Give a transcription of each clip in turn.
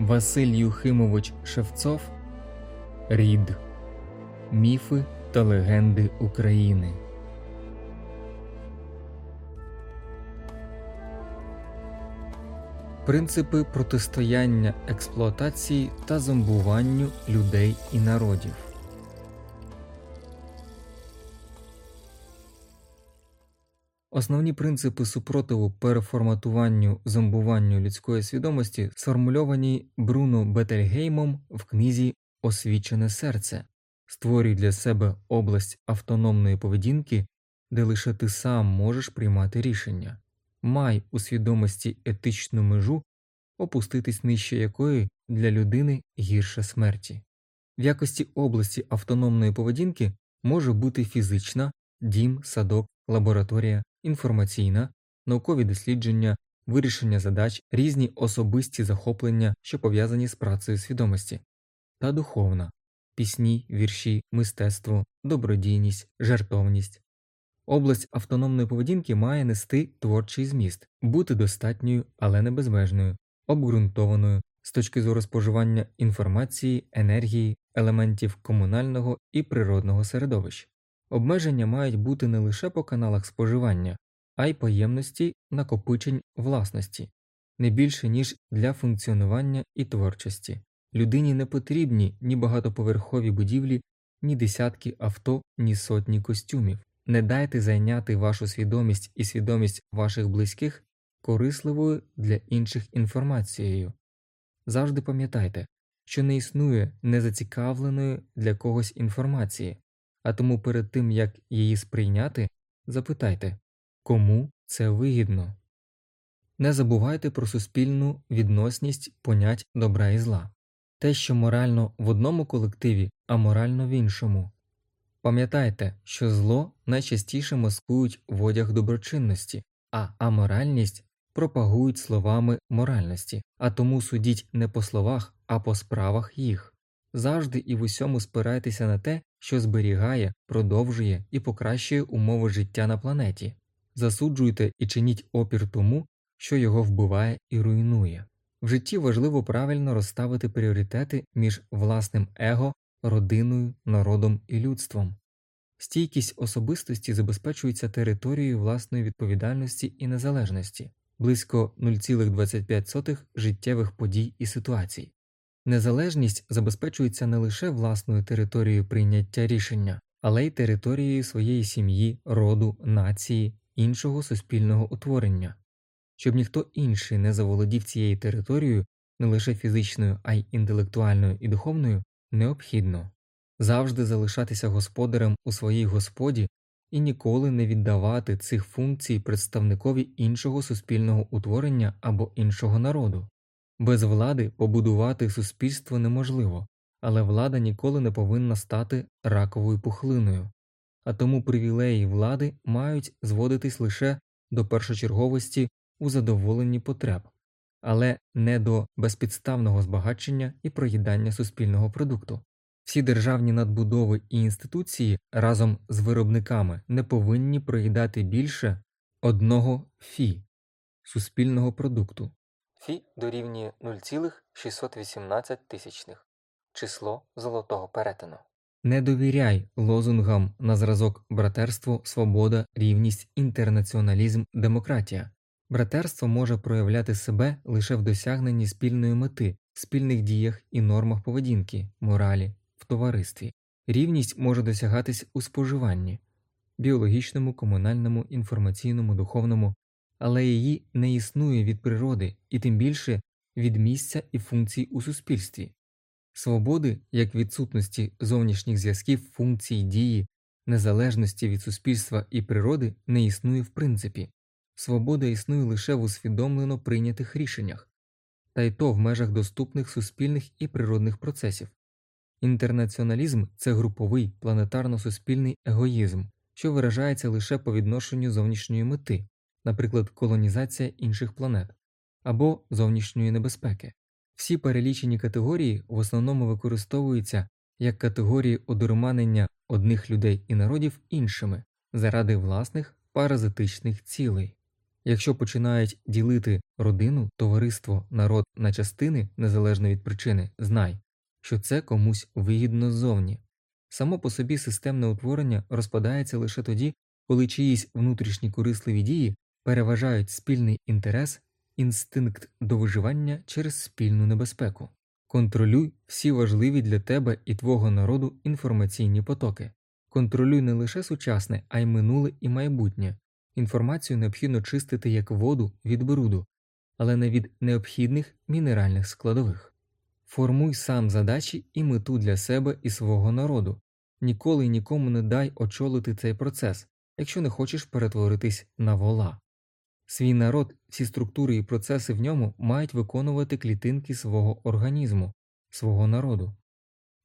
Василь Юхимович Шевцов Рід Міфи та легенди України. Принципи протистояння експлуатації та зомбуванню людей і народів. Основні принципи супротиву переформатуванню зомбуванню людської свідомості сформульовані Бруно Бетельгеймом в книзі Освічене серце, створюй для себе область автономної поведінки, де лише ти сам можеш приймати рішення, май у свідомості етичну межу, опуститись нижче якої для людини гірше смерті. В якості області автономної поведінки може бути фізична, дім, садок, лабораторія, інформаційна, наукові дослідження, вирішення задач, різні особисті захоплення, що пов'язані з працею свідомості, та духовна пісні, вірші, мистецтво, добродійність, жертовність. Область автономної поведінки має нести творчий зміст, бути достатньою, але не безмежною, обґрунтованою з точки зору споживання інформації, енергії, елементів комунального і природного середовища. Обмеження мають бути не лише по каналах споживання, а й поємності накопичень власності, не більше ніж для функціонування і творчості. Людині не потрібні ні багатоповерхові будівлі, ні десятки авто, ні сотні костюмів. Не дайте зайняти вашу свідомість і свідомість ваших близьких корисливою для інших інформацією. Завжди пам'ятайте, що не існує незацікавленої для когось інформації, а тому перед тим як її сприйняти, запитайте, кому це вигідно. Не забувайте про суспільну відносність понять добра і зла, те, що морально в одному колективі, а морально в іншому. Пам'ятайте, що зло найчастіше маскують в одяг доброчинності, а аморальність пропагують словами моральності, а тому судіть не по словах, а по справах їх. Завжди і в усьому спирайтеся на те, що зберігає, продовжує і покращує умови життя на планеті, засуджуйте і чиніть опір тому, що його вбиває і руйнує. В житті важливо правильно розставити пріоритети між власним его, родиною, народом і людством. Стійкість особистості забезпечується територією власної відповідальності і незалежності, близько 0,25 життєвих подій і ситуацій. Незалежність забезпечується не лише власною територією прийняття рішення, але й територією своєї сім'ї, роду, нації, іншого суспільного утворення, щоб ніхто інший не заволодів цією територією не лише фізичною, а й інтелектуальною і духовною, необхідно завжди залишатися господарем у своїй господі і ніколи не віддавати цих функцій представникові іншого суспільного утворення або іншого народу. Без влади побудувати суспільство неможливо, але влада ніколи не повинна стати раковою пухлиною, а тому привілеї влади мають зводитись лише до першочерговості у задоволенні потреб, але не до безпідставного збагачення і проїдання суспільного продукту. Всі державні надбудови і інституції разом з виробниками не повинні проїдати більше одного фі суспільного продукту. Фі дорівнює 0,618 тисячних число золотого перетину. Не довіряй лозунгам на зразок братерство, свобода, рівність, інтернаціоналізм, демократія. Братерство може проявляти себе лише в досягненні спільної мети, спільних діях і нормах поведінки, моралі, в товаристві. Рівність може досягатись у споживанні біологічному, комунальному, інформаційному, духовному, але її не існує від природи і тим більше від місця і функцій у суспільстві. Свободи, як відсутності зовнішніх зв'язків, функцій, дії, незалежності від суспільства і природи не існує в принципі, свобода існує лише в усвідомлено прийнятих рішеннях, та й то в межах доступних суспільних і природних процесів. Інтернаціоналізм це груповий планетарно-суспільний егоїзм, що виражається лише по відношенню зовнішньої мети, наприклад, колонізація інших планет або зовнішньої небезпеки. Всі перелічені категорії в основному використовуються як категорії одурманення одних людей і народів іншими заради власних паразитичних цілей. Якщо починають ділити родину, товариство, народ на частини, незалежно від причини, знай, що це комусь вигідно ззовні. Само по собі системне утворення розпадається лише тоді, коли чиїсь внутрішні корисливі дії переважають спільний інтерес, інстинкт до виживання через спільну небезпеку. Контролюй всі важливі для тебе і твого народу інформаційні потоки. Контролюй не лише сучасне, а й минуле і майбутнє. Інформацію необхідно чистити як воду від бруду, але не від необхідних мінеральних складових. Формуй сам задачі і мету для себе і свого народу. Ніколи й нікому не дай очолити цей процес, якщо не хочеш перетворитись на вола. Свій народ, всі структури і процеси в ньому мають виконувати клітинки свого організму, свого народу.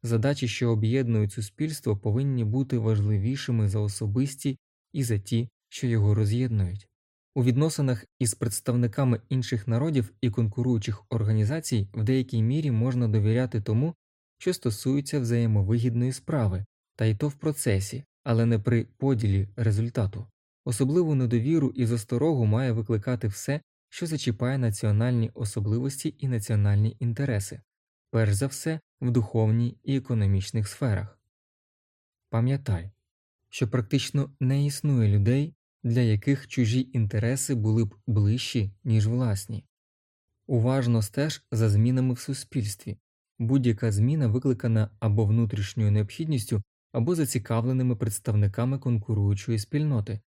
Задачі, що об'єднують суспільство, повинні бути важливішими за особисті і за ті, що його роз'єднують. У відносинах із представниками інших народів і конкуруючих організацій в деякій мірі можна довіряти тому, що стосується взаємовигідної справи, та й то в процесі, але не при поділі результату. Особливу недовіру і засторогу має викликати все, що зачіпає національні особливості і національні інтереси, перш за все в духовній і економічних сферах. Пам'ятай, що практично не існує людей, для яких чужі інтереси були б ближчі, ніж власні. Уважно стеж за змінами в суспільстві будь-яка зміна викликана або внутрішньою необхідністю, або зацікавленими представниками конкуруючої спільноти.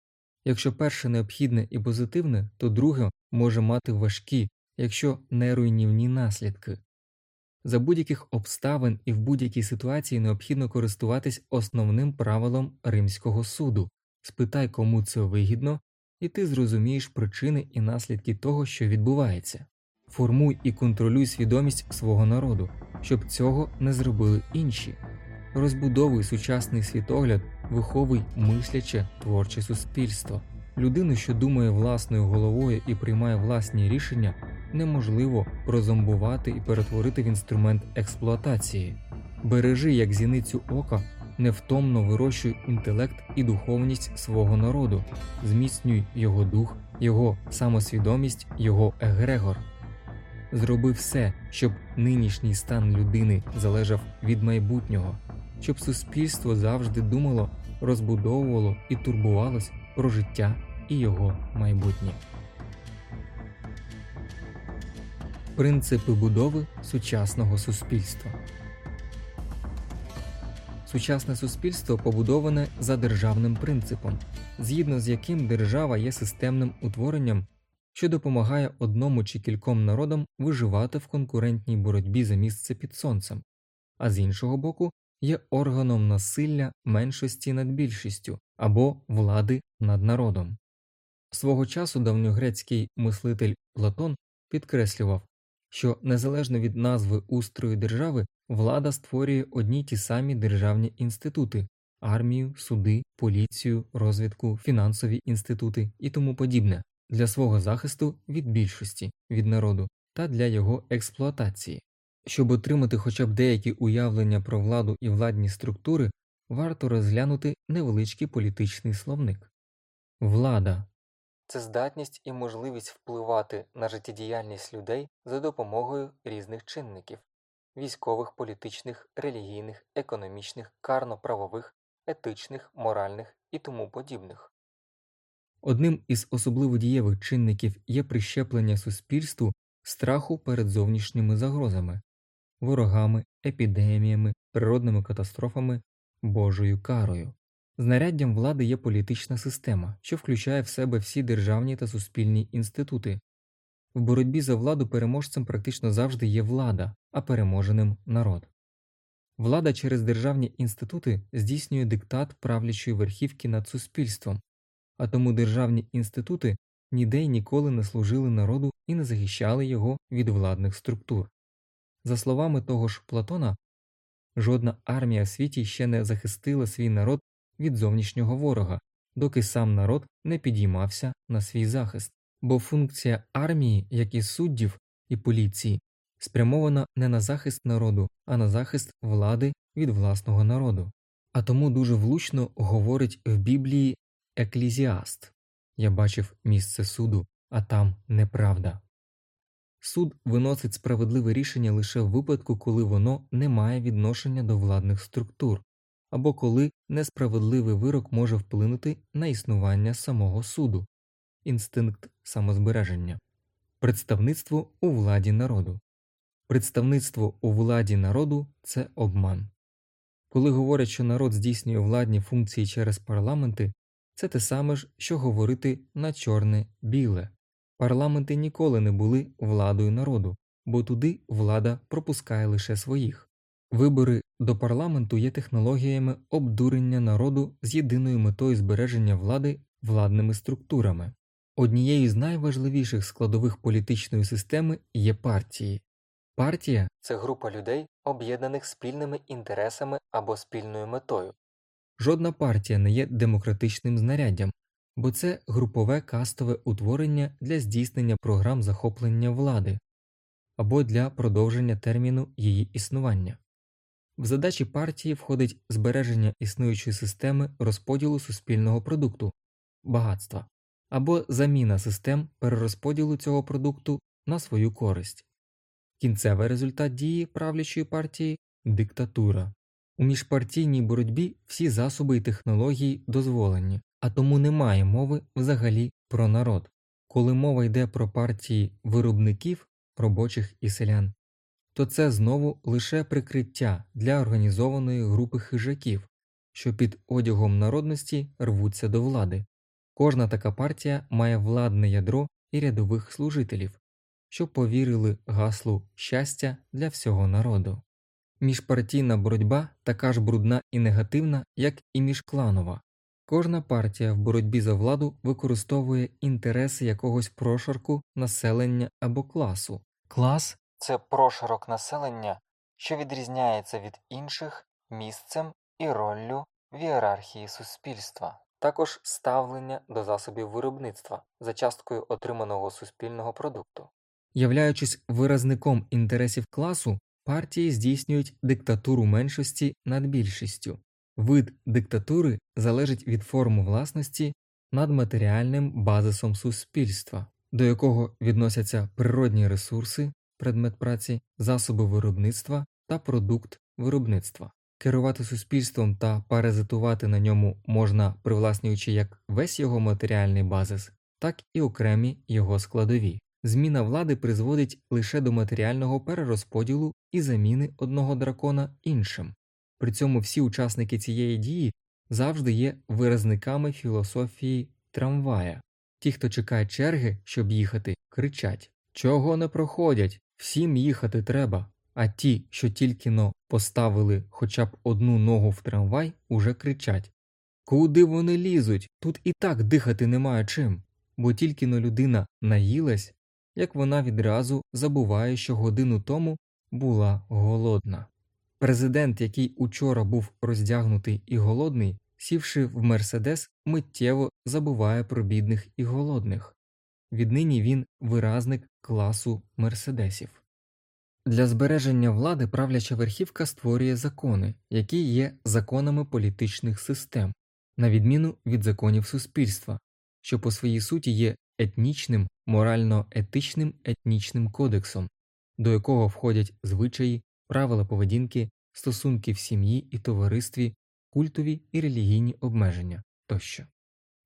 Якщо перше необхідне і позитивне, то друге може мати важкі, якщо не руйнівні наслідки. За будь-яких обставин і в будь-якій ситуації необхідно користуватись основним правилом римського суду спитай, кому це вигідно, і ти зрозумієш причини і наслідки того, що відбувається. Формуй і контролюй свідомість свого народу, щоб цього не зробили інші. Розбудовуй сучасний світогляд, виховуй мисляче творче суспільство. Людину, що думає власною головою і приймає власні рішення, неможливо прозомбувати і перетворити в інструмент експлуатації. Бережи як зіницю ока, невтомно вирощуй інтелект і духовність свого народу, зміцнюй його дух, його самосвідомість, його егрегор. Зроби все, щоб нинішній стан людини залежав від майбутнього, щоб суспільство завжди думало, розбудовувало і турбувалось про життя і його майбутнє. Принципи будови сучасного суспільства. Сучасне суспільство побудоване за державним принципом, згідно з яким держава є системним утворенням, що допомагає одному чи кільком народам виживати в конкурентній боротьбі за місце під сонцем, а з іншого боку є органом насилля меншості над більшістю або влади над народом. Свого часу давньогрецький мислитель Платон підкреслював, що незалежно від назви устрою держави влада створює одні ті самі державні інститути армію, суди, поліцію, розвідку, фінансові інститути і тому подібне для свого захисту від більшості від народу та для його експлуатації. Щоб отримати хоча б деякі уявлення про владу і владні структури, варто розглянути невеличкий політичний словник. Влада це здатність і можливість впливати на життєдіяльність людей за допомогою різних чинників військових, політичних, релігійних, економічних, карно-правових, етичних, моральних і тому подібних. Одним із особливо дієвих чинників є прищеплення суспільству страху перед зовнішніми загрозами, ворогами, епідеміями, природними катастрофами, Божою карою. Знаряддям влади є політична система, що включає в себе всі державні та суспільні інститути. В боротьбі за владу переможцем практично завжди є влада, а переможеним народ. Влада через державні інститути здійснює диктат правлячої верхівки над суспільством, а тому державні інститути ніде й ніколи не служили народу і не захищали його від владних структур. За словами того ж Платона, жодна армія в світі ще не захистила свій народ від зовнішнього ворога, доки сам народ не підіймався на свій захист, бо функція армії, як і суддів і поліції, спрямована не на захист народу, а на захист влади від власного народу. А тому дуже влучно говорить в Біблії Еклезіаст Я бачив місце суду, а там неправда. Суд виносить справедливе рішення лише в випадку, коли воно не має відношення до владних структур, або коли несправедливий вирок може вплинути на існування самого суду, інстинкт самозбереження, представництво у владі народу. Представництво у владі народу це обман. Коли говорять, що народ здійснює владні функції через парламенти, це те саме ж, що говорити на чорне біле. Парламенти ніколи не були владою народу, бо туди влада пропускає лише своїх. Вибори до парламенту є технологіями обдурення народу з єдиною метою збереження влади владними структурами. Однією з найважливіших складових політичної системи є партії. Партія це група людей, об'єднаних спільними інтересами або спільною метою. Жодна партія не є демократичним знаряддям, бо це групове кастове утворення для здійснення програм захоплення влади або для продовження терміну її існування. В задачі партії входить збереження існуючої системи розподілу суспільного продукту багатства або заміна систем перерозподілу цього продукту на свою користь. Кінцевий результат дії правлячої партії диктатура. У міжпартійній боротьбі всі засоби і технології дозволені, а тому немає мови взагалі про народ. Коли мова йде про партії виробників, робочих і селян, то це знову лише прикриття для організованої групи хижаків, що під одягом народності рвуться до влади. Кожна така партія має владне ядро і рядових служителів, що повірили гаслу щастя для всього народу. Міжпартійна боротьба така ж брудна і негативна, як і міжкланова. Кожна партія в боротьбі за владу використовує інтереси якогось прошарку населення або класу. Клас це прошарок населення, що відрізняється від інших місцем і роллю в ієрархії суспільства, також ставлення до засобів виробництва за часткою отриманого суспільного продукту. Являючись виразником інтересів класу, партії здійснюють диктатуру меншості над більшістю. Вид диктатури залежить від форми власності над матеріальним базисом суспільства, до якого відносяться природні ресурси, предмет праці, засоби виробництва та продукт виробництва. Керувати суспільством та паразитувати на ньому можна, привласнюючи як весь його матеріальний базис, так і окремі його складові. Зміна влади призводить лише до матеріального перерозподілу і заміни одного дракона іншим. При цьому всі учасники цієї дії завжди є виразниками філософії трамвая. Ті, хто чекає черги, щоб їхати, кричать Чого не проходять? Всім їхати треба. А ті, що тільки но поставили хоча б одну ногу в трамвай, уже кричать Куди вони лізуть? Тут і так дихати немає чим. Бо тільки но людина наїлась, як вона відразу забуває, що годину тому була голодна. Президент, який учора був роздягнутий і голодний, сівши в Мерседес, миттєво забуває про бідних і голодних. Віднині він виразник класу мерседесів. Для збереження влади правляча верхівка створює закони, які є законами політичних систем, на відміну від законів суспільства, що по своїй суті є етнічним, морально етичним етнічним кодексом, до якого входять звичаї, правила поведінки, стосунки в сім'ї і товаристві, культові і релігійні обмеження тощо.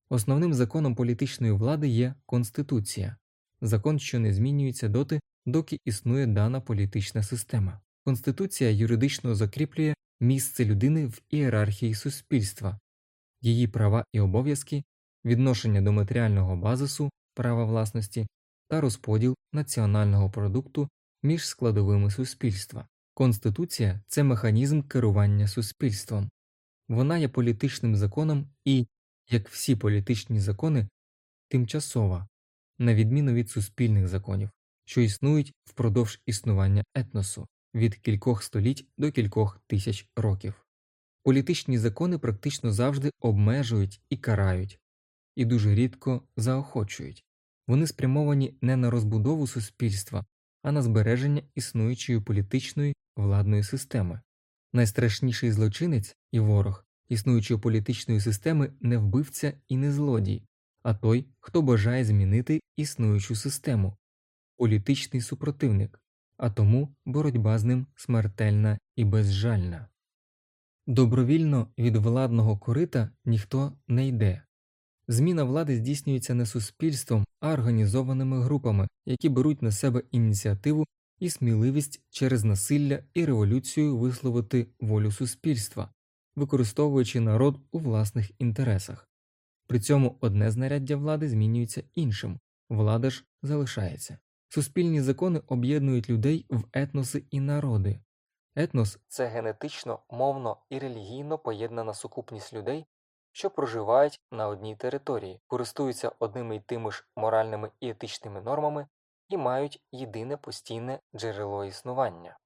Основним законом політичної влади є Конституція, закон, що не змінюється доти, доки існує дана політична система. Конституція юридично закріплює місце людини в ієрархії суспільства, її права і обов'язки, відношення до матеріального базису, права власності та розподіл національного продукту між складовими суспільства. Конституція це механізм керування суспільством, вона є політичним законом і, як всі політичні закони, тимчасова, на відміну від суспільних законів, що існують впродовж існування етносу від кількох століть до кількох тисяч років. Політичні закони практично завжди обмежують і карають, і дуже рідко заохочують вони спрямовані не на розбудову суспільства, а на збереження існуючої політичної владної системи. Найстрашніший злочинець і ворог існуючої політичної системи не вбивця і не злодій, а той, хто бажає змінити існуючу систему. політичний супротивник, а тому боротьба з ним смертельна і безжальна. Добровільно від владного корита ніхто не йде. Зміна влади здійснюється не суспільством, а організованими групами, які беруть на себе ініціативу і сміливість через насилля і революцію висловити волю суспільства, використовуючи народ у власних інтересах. При цьому одне знаряддя влади змінюється іншим, влада ж залишається. Суспільні закони об'єднують людей в етноси і народи. Етнос це генетично, мовно і релігійно поєднана сукупність людей, що проживають на одній території, користуються одними й тими ж моральними і етичними нормами і мають єдине постійне джерело існування.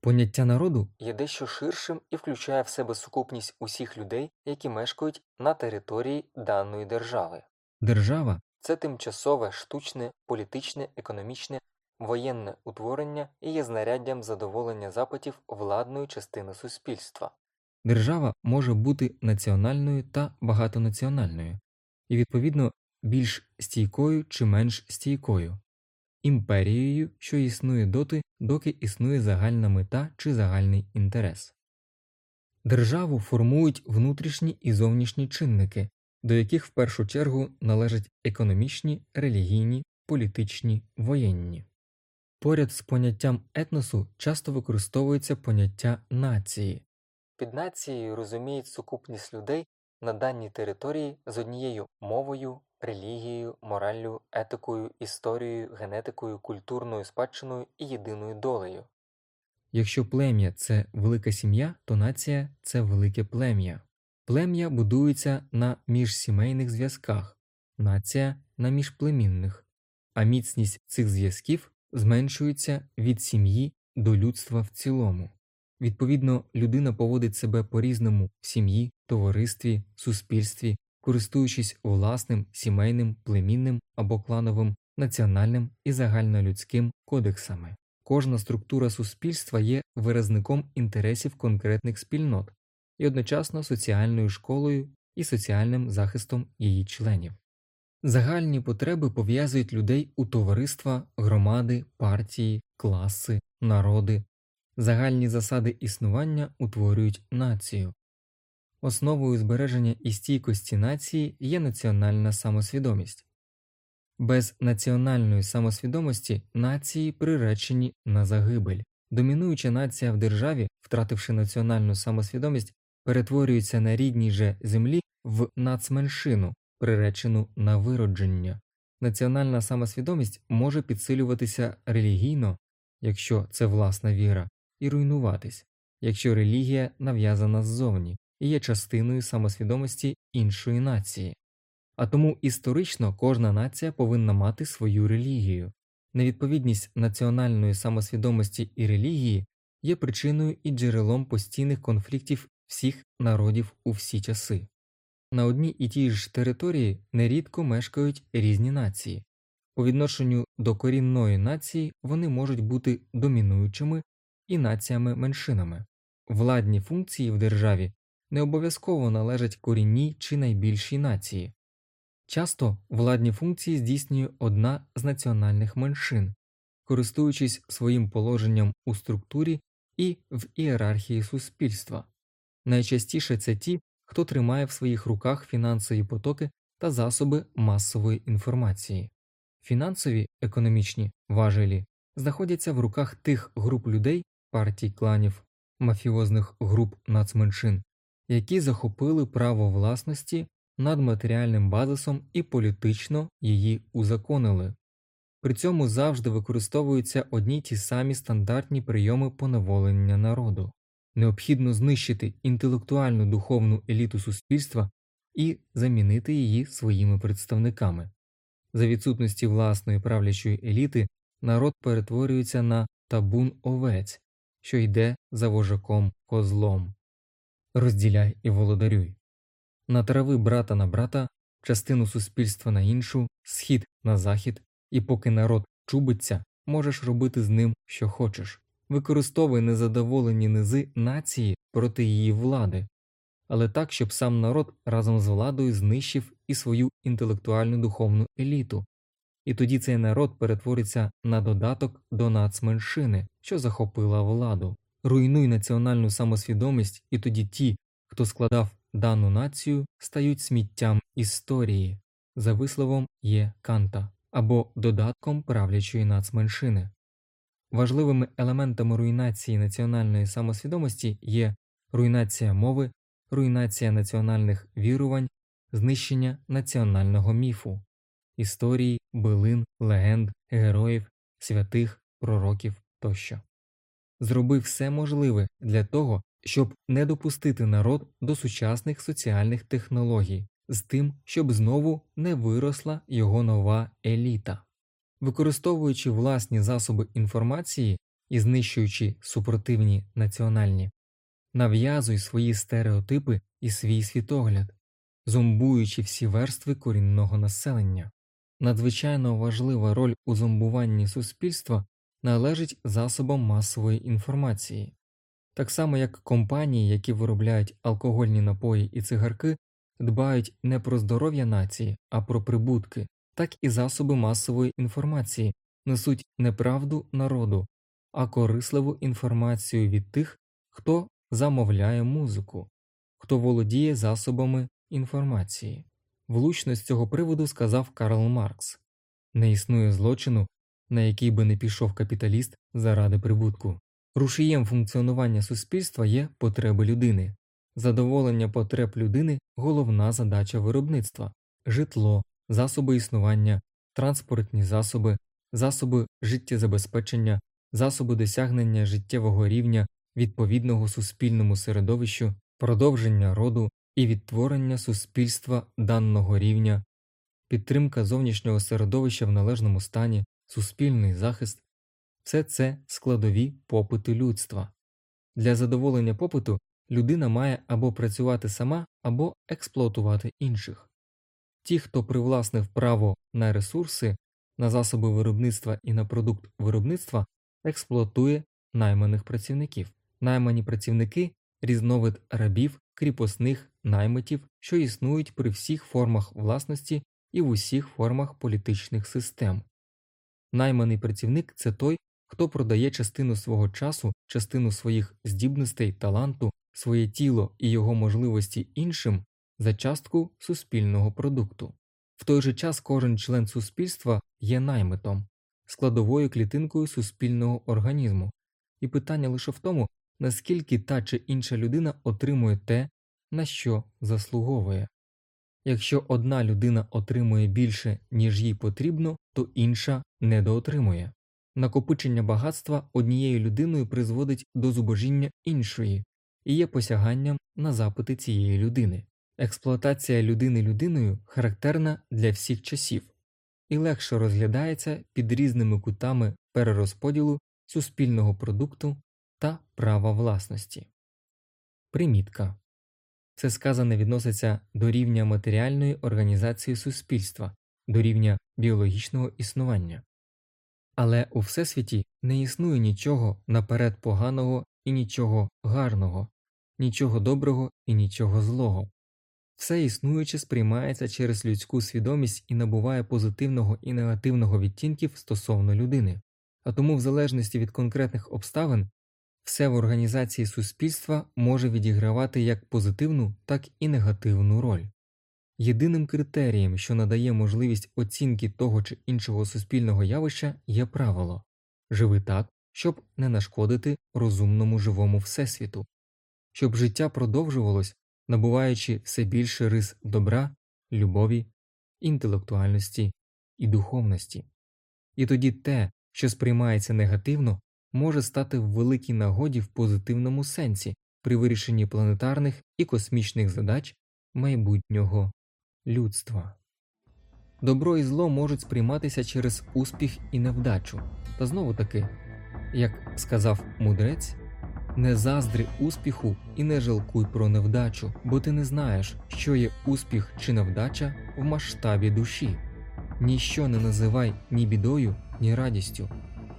Поняття народу є дещо ширшим і включає в себе сукупність усіх людей, які мешкають на території даної держави. Держава це тимчасове, штучне, політичне, економічне, воєнне утворення і є знаряддям задоволення запитів владної частини суспільства. Держава може бути національною та багатонаціональною, і, відповідно, більш стійкою чи менш стійкою, імперією, що існує доти, доки існує загальна мета чи загальний інтерес. Державу формують внутрішні і зовнішні чинники, до яких в першу чергу належать економічні, релігійні, політичні, воєнні. Поряд з поняттям етносу часто використовується поняття нації. Під нацією розуміють сукупність людей на даній території з однією мовою, релігією, мораллю, етикою, історією, генетикою, культурною спадщиною і єдиною долею. Якщо плем'я це велика сім'я, то нація це велике плем'я. Плем'я будується на міжсімейних зв'язках, нація на міжплемінних, а міцність цих зв'язків зменшується від сім'ї до людства в цілому. Відповідно, людина поводить себе по різному в сім'ї, товаристві, суспільстві, користуючись власним сімейним, племінним або клановим, національним і загальнолюдським кодексами. Кожна структура суспільства є виразником інтересів конкретних спільнот і одночасно соціальною школою і соціальним захистом її членів. Загальні потреби пов'язують людей у товариства, громади, партії, класи, народи, загальні засади існування утворюють націю. Основою збереження і стійкості нації є національна самосвідомість. Без національної самосвідомості нації приречені на загибель. Домінуюча нація в державі, втративши національну самосвідомість, перетворюється на рідній же землі в нацменшину, приречену на виродження. Національна самосвідомість може підсилюватися релігійно, якщо це власна віра, і руйнуватись, якщо релігія нав'язана ззовні і є частиною самосвідомості іншої нації. А тому історично кожна нація повинна мати свою релігію. Невідповідність національної самосвідомості і релігії є причиною і джерелом постійних конфліктів всіх народів у всі часи. На одній і тій ж території нерідко мешкають різні нації. По відношенню до корінної нації вони можуть бути домінуючими і націями меншинами. Владні функції в державі не обов'язково належать корінній чи найбільшій нації. Часто владні функції здійснює одна з національних меншин, користуючись своїм положенням у структурі і в ієрархії суспільства. Найчастіше це ті, хто тримає в своїх руках фінансові потоки та засоби масової інформації. Фінансові економічні важелі знаходяться в руках тих груп людей, партій кланів, мафіозних груп нацменшин, які захопили право власності над матеріальним базисом і політично її узаконили. При цьому завжди використовуються одні ті самі стандартні прийоми поневолення народу. Необхідно знищити інтелектуальну духовну еліту суспільства і замінити її своїми представниками. За відсутності власної правлячої еліти народ перетворюється на табун овець, що йде за вожаком козлом. Розділяй і володарюй. Натрави брата на брата, частину суспільства на іншу, схід на захід, і поки народ чубиться, можеш робити з ним що хочеш. Використовуй незадоволені низи нації проти її влади, але так, щоб сам народ разом з владою знищив і свою інтелектуальну духовну еліту. І тоді цей народ перетвориться на додаток до нацменшини, що захопила владу. Руйнуй національну самосвідомість, і тоді ті, хто складав дану націю, стають сміттям історії, за висловом є Канта або додатком правлячої нацменшини. Важливими елементами руйнації національної самосвідомості є руйнація мови, руйнація національних вірувань, знищення національного міфу, історії, билин, легенд, героїв, святих, пророків тощо. Зроби все можливе для того, щоб не допустити народ до сучасних соціальних технологій, з тим, щоб знову не виросла його нова еліта. Використовуючи власні засоби інформації і знищуючи супротивні національні, нав'язуй свої стереотипи і свій світогляд, зомбуючи всі верстви корінного населення. Надзвичайно важлива роль у зомбуванні суспільства належить засобам масової інформації, так само як компанії, які виробляють алкогольні напої і цигарки, дбають не про здоров'я нації, а про прибутки, так і засоби масової інформації несуть неправду народу, а корисливу інформацію від тих, хто замовляє музику, хто володіє засобами інформації. Влучно з цього приводу сказав Карл Маркс не існує злочину, на який би не пішов капіталіст заради прибутку. Рушієм функціонування суспільства є потреби людини. Задоволення потреб людини головна задача виробництва, житло, засоби існування, транспортні засоби, засоби життєзабезпечення, засоби досягнення життєвого рівня, відповідного суспільному середовищу, продовження роду і відтворення суспільства даного рівня, підтримка зовнішнього середовища в належному стані, суспільний захист все це складові попиту людства. Для задоволення попиту людина має або працювати сама, або експлуатувати інших. Ті, хто привласнив право на ресурси, на засоби виробництва і на продукт виробництва, експлуатує найманих працівників. Наймані працівники різновид рабів, кріпосних наймитів, що існують при всіх формах власності і в усіх формах політичних систем. Найманий працівник це той, хто продає частину свого часу, частину своїх здібностей, таланту, своє тіло і його можливості іншим за частку суспільного продукту. В той же час кожен член суспільства є наймитом, складовою клітинкою суспільного організму, і питання лише в тому, наскільки та чи інша людина отримує те, на що заслуговує. Якщо одна людина отримує більше, ніж їй потрібно, то інша недоотримує. Накопичення багатства однією людиною призводить до зубожіння іншої і є посяганням на запити цієї людини. Експлуатація людини людиною характерна для всіх часів і легше розглядається під різними кутами перерозподілу суспільного продукту та права власності. Примітка це сказане відноситься до рівня матеріальної організації суспільства, до рівня біологічного існування. Але у Всесвіті не існує нічого наперед поганого і нічого гарного, нічого доброго і нічого злого. Все існуюче сприймається через людську свідомість і набуває позитивного і негативного відтінків стосовно людини, а тому, в залежності від конкретних обставин, все в організації суспільства може відігравати як позитивну, так і негативну роль. Єдиним критерієм, що надає можливість оцінки того чи іншого суспільного явища, є правило живи так, щоб не нашкодити розумному живому всесвіту, щоб життя продовжувалось, набуваючи все більше рис добра, любові, інтелектуальності і духовності. І тоді те, що сприймається негативно, може стати в великій нагоді в позитивному сенсі при вирішенні планетарних і космічних задач майбутнього людства. Добро і зло можуть сприйматися через успіх і невдачу, та знову таки, як сказав мудрець, не заздри успіху і не жалкуй про невдачу, бо ти не знаєш, що є успіх чи невдача в масштабі душі. Ніщо не називай ні бідою, ні радістю,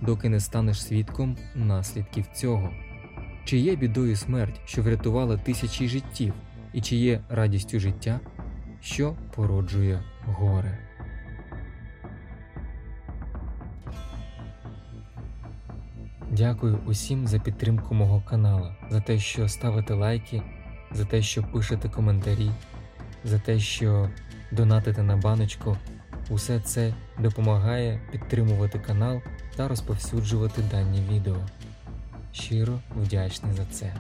доки не станеш свідком наслідків цього. Чи є бідою смерть, що врятувала тисячі життів, і чи є радістю життя, що породжує горе. Дякую усім за підтримку мого канала, за те, що ставите лайки, за те, що пишете коментарі, за те, що донатите на баночку. Усе це допомагає підтримувати канал та розповсюджувати дані відео. Щиро вдячний за це.